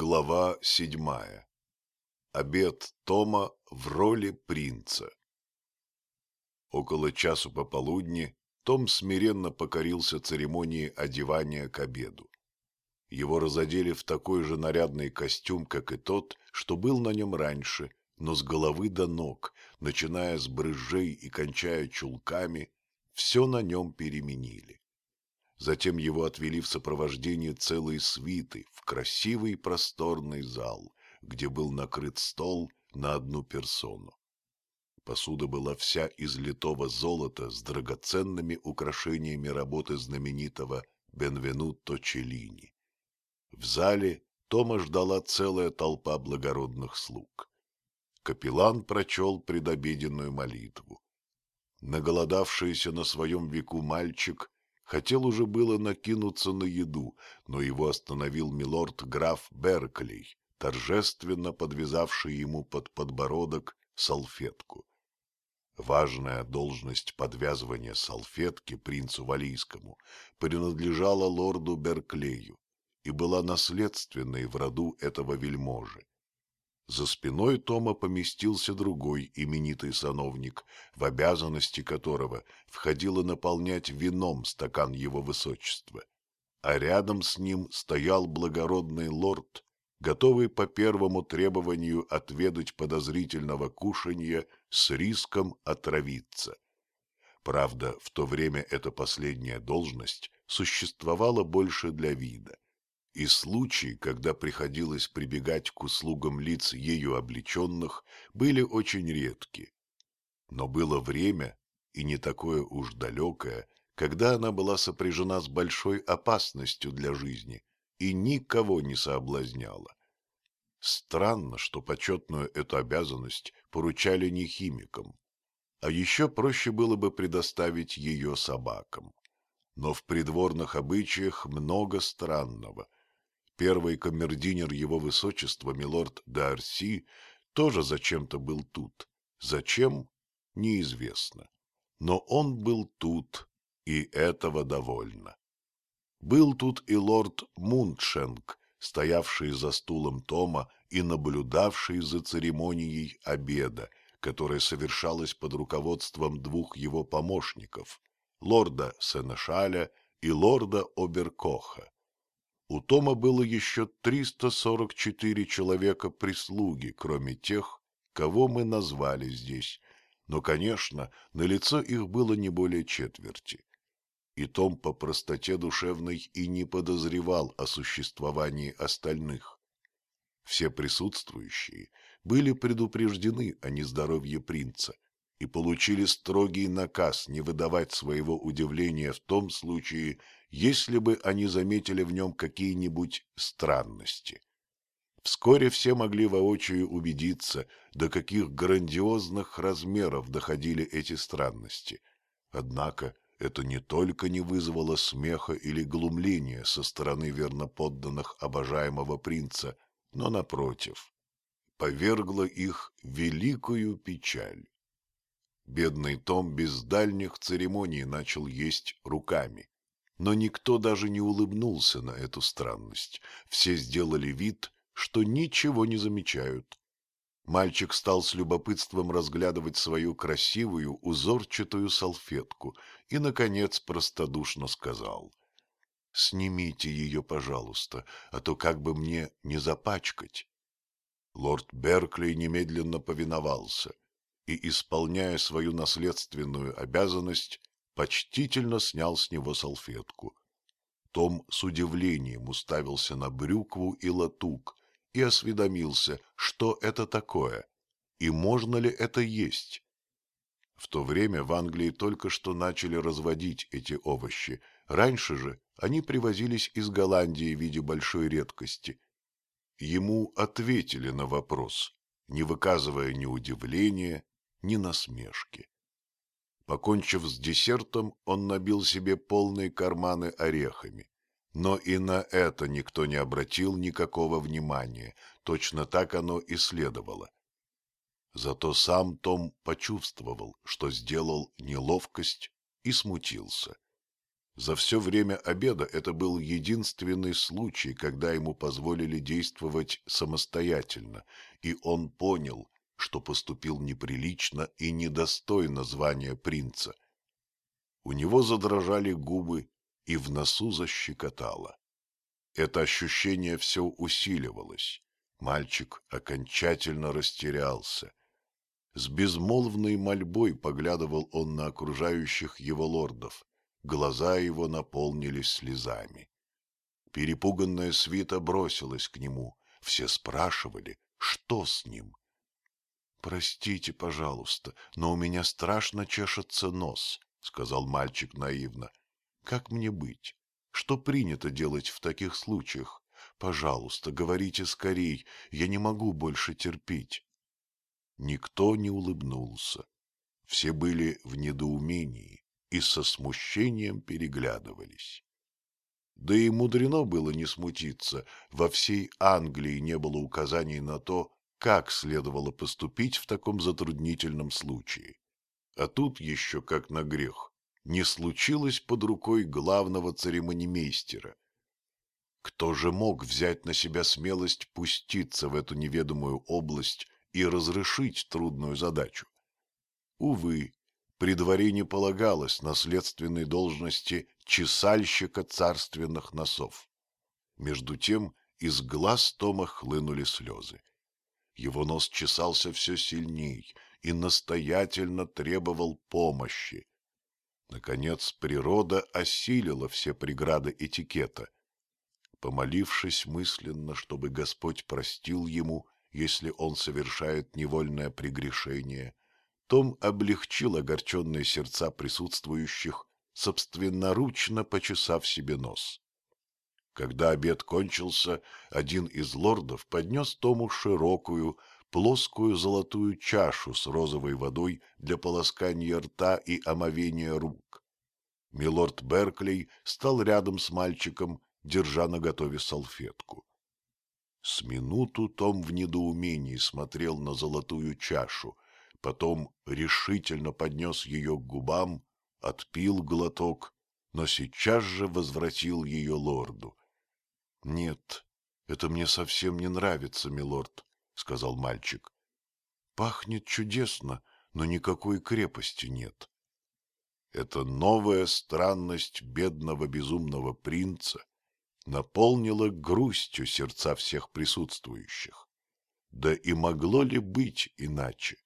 Глава седьмая. Обед Тома в роли принца. Около часу пополудни Том смиренно покорился церемонии одевания к обеду. Его разодели в такой же нарядный костюм, как и тот, что был на нем раньше, но с головы до ног, начиная с брызжей и кончая чулками, все на нем переменили. Затем его отвели в сопровождении целой свиты в красивый просторный зал, где был накрыт стол на одну персону. Посуда была вся из литого золота с драгоценными украшениями работы знаменитого Бенвенутто Челлини. В зале Тома ждала целая толпа благородных слуг. Капеллан прочел предобеденную молитву. Наголодавшийся на своем веку мальчик Хотел уже было накинуться на еду, но его остановил милорд граф Берклей, торжественно подвязавший ему под подбородок салфетку. Важная должность подвязывания салфетки принцу Валийскому принадлежала лорду Берклею и была наследственной в роду этого вельможи. За спиной Тома поместился другой именитый сановник, в обязанности которого входило наполнять вином стакан его высочества. А рядом с ним стоял благородный лорд, готовый по первому требованию отведать подозрительного кушанья с риском отравиться. Правда, в то время эта последняя должность существовала больше для вида и случаи, когда приходилось прибегать к услугам лиц ею облеченных, были очень редки. Но было время, и не такое уж далекое, когда она была сопряжена с большой опасностью для жизни и никого не соблазняла. Странно, что почетную эту обязанность поручали не химикам, а еще проще было бы предоставить ее собакам. Но в придворных обычаях много странного – Первый камердинер его высочества, милорд Д'Арси, тоже зачем-то был тут. Зачем? Неизвестно. Но он был тут, и этого довольно. Был тут и лорд Мундшенк, стоявший за стулом Тома и наблюдавший за церемонией обеда, которая совершалась под руководством двух его помощников, лорда Сенешаля и лорда Оберкоха. У Тома было еще 344 человека прислуги, кроме тех, кого мы назвали здесь, но, конечно, на лицо их было не более четверти. И Том по простоте душевной и не подозревал о существовании остальных. Все присутствующие были предупреждены о нездоровье принца и получили строгий наказ не выдавать своего удивления в том случае, если бы они заметили в нем какие-нибудь странности. Вскоре все могли воочию убедиться, до каких грандиозных размеров доходили эти странности. Однако это не только не вызвало смеха или глумления со стороны верноподданных обожаемого принца, но, напротив, повергло их великую печаль. Бедный Том без дальних церемоний начал есть руками. Но никто даже не улыбнулся на эту странность. Все сделали вид, что ничего не замечают. Мальчик стал с любопытством разглядывать свою красивую узорчатую салфетку и, наконец, простодушно сказал. «Снимите ее, пожалуйста, а то как бы мне не запачкать». Лорд Беркли немедленно повиновался и, исполняя свою наследственную обязанность, почтительно снял с него салфетку. Том с удивлением уставился на брюкву и латук и осведомился, что это такое и можно ли это есть. В то время в Англии только что начали разводить эти овощи, раньше же они привозились из Голландии в виде большой редкости. Ему ответили на вопрос, не выказывая ни удивления, ни насмешки. Покончив с десертом, он набил себе полные карманы орехами. Но и на это никто не обратил никакого внимания, точно так оно и следовало. Зато сам Том почувствовал, что сделал неловкость и смутился. За все время обеда это был единственный случай, когда ему позволили действовать самостоятельно, и он понял, что поступил неприлично и недостойно звания принца. У него задрожали губы и в носу защекотало. Это ощущение все усиливалось. Мальчик окончательно растерялся. С безмолвной мольбой поглядывал он на окружающих его лордов. Глаза его наполнились слезами. Перепуганная свита бросилась к нему. Все спрашивали, что с ним. «Простите, пожалуйста, но у меня страшно чешется нос», — сказал мальчик наивно. «Как мне быть? Что принято делать в таких случаях? Пожалуйста, говорите скорей, я не могу больше терпеть». Никто не улыбнулся. Все были в недоумении и со смущением переглядывались. Да и мудрено было не смутиться, во всей Англии не было указаний на то, как следовало поступить в таком затруднительном случае. А тут еще, как на грех, не случилось под рукой главного церемонимейстера. Кто же мог взять на себя смелость пуститься в эту неведомую область и разрешить трудную задачу? Увы, при дворе не полагалось наследственной должности чесальщика царственных носов. Между тем из глаз Тома хлынули слезы. Его нос чесался все сильней и настоятельно требовал помощи. Наконец природа осилила все преграды этикета. Помолившись мысленно, чтобы Господь простил ему, если он совершает невольное прегрешение, том облегчил огорченные сердца присутствующих, собственноручно почесав себе нос. Когда обед кончился, один из лордов поднес Тому широкую, плоскую золотую чашу с розовой водой для полоскания рта и омовения рук. Милорд Берклей стал рядом с мальчиком, держа наготове салфетку. С минуту Том в недоумении смотрел на золотую чашу — потом решительно поднес ее к губам, отпил глоток, но сейчас же возвратил ее лорду. — Нет, это мне совсем не нравится, милорд, — сказал мальчик. — Пахнет чудесно, но никакой крепости нет. Эта новая странность бедного безумного принца наполнила грустью сердца всех присутствующих. Да и могло ли быть иначе?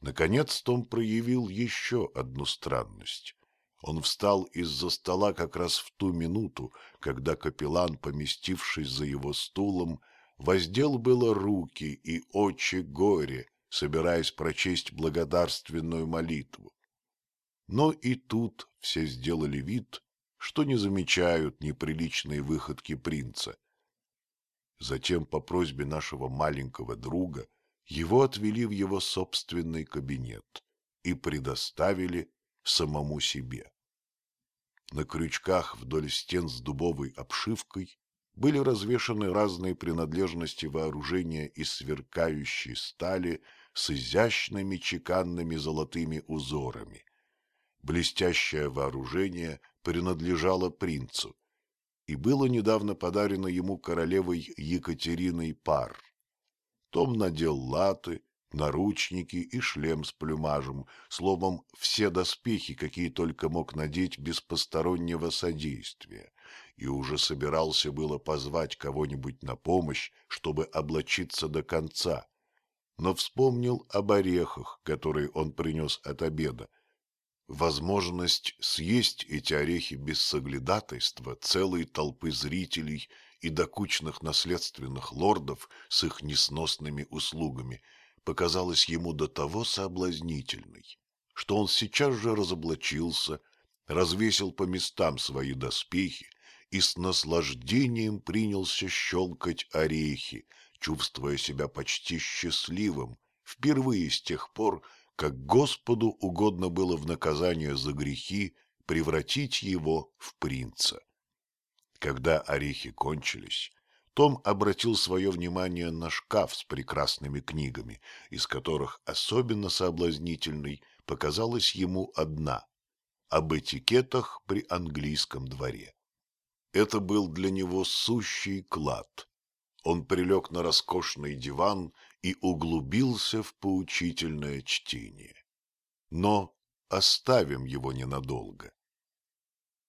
Наконец Том проявил еще одну странность. Он встал из-за стола как раз в ту минуту, когда капеллан, поместившись за его стулом, воздел было руки и очи горе, собираясь прочесть благодарственную молитву. Но и тут все сделали вид, что не замечают неприличные выходки принца. Затем по просьбе нашего маленького друга его отвели в его собственный кабинет и предоставили самому себе. На крючках вдоль стен с дубовой обшивкой были развешаны разные принадлежности вооружения из сверкающей стали с изящными чеканными золотыми узорами. Блестящее вооружение принадлежало принцу и было недавно подарено ему королевой Екатериной Пар. Том надел латы, наручники и шлем с плюмажем, словом, все доспехи, какие только мог надеть без постороннего содействия, и уже собирался было позвать кого-нибудь на помощь, чтобы облачиться до конца, но вспомнил об орехах, которые он принес от обеда. Возможность съесть эти орехи без соглядатайства целой толпы зрителей – и докучных наследственных лордов с их несносными услугами показалась ему до того соблазнительной, что он сейчас же разоблачился, развесил по местам свои доспехи и с наслаждением принялся щелкать орехи, чувствуя себя почти счастливым, впервые с тех пор, как Господу угодно было в наказание за грехи превратить его в принца. Когда орехи кончились, том обратил свое внимание на шкаф с прекрасными книгами, из которых особенно соблазнительной показалась ему одна. об этикетах при английском дворе. Это был для него сущий клад. Он прилег на роскошный диван и углубился в поучительное чтение. Но оставим его ненадолго.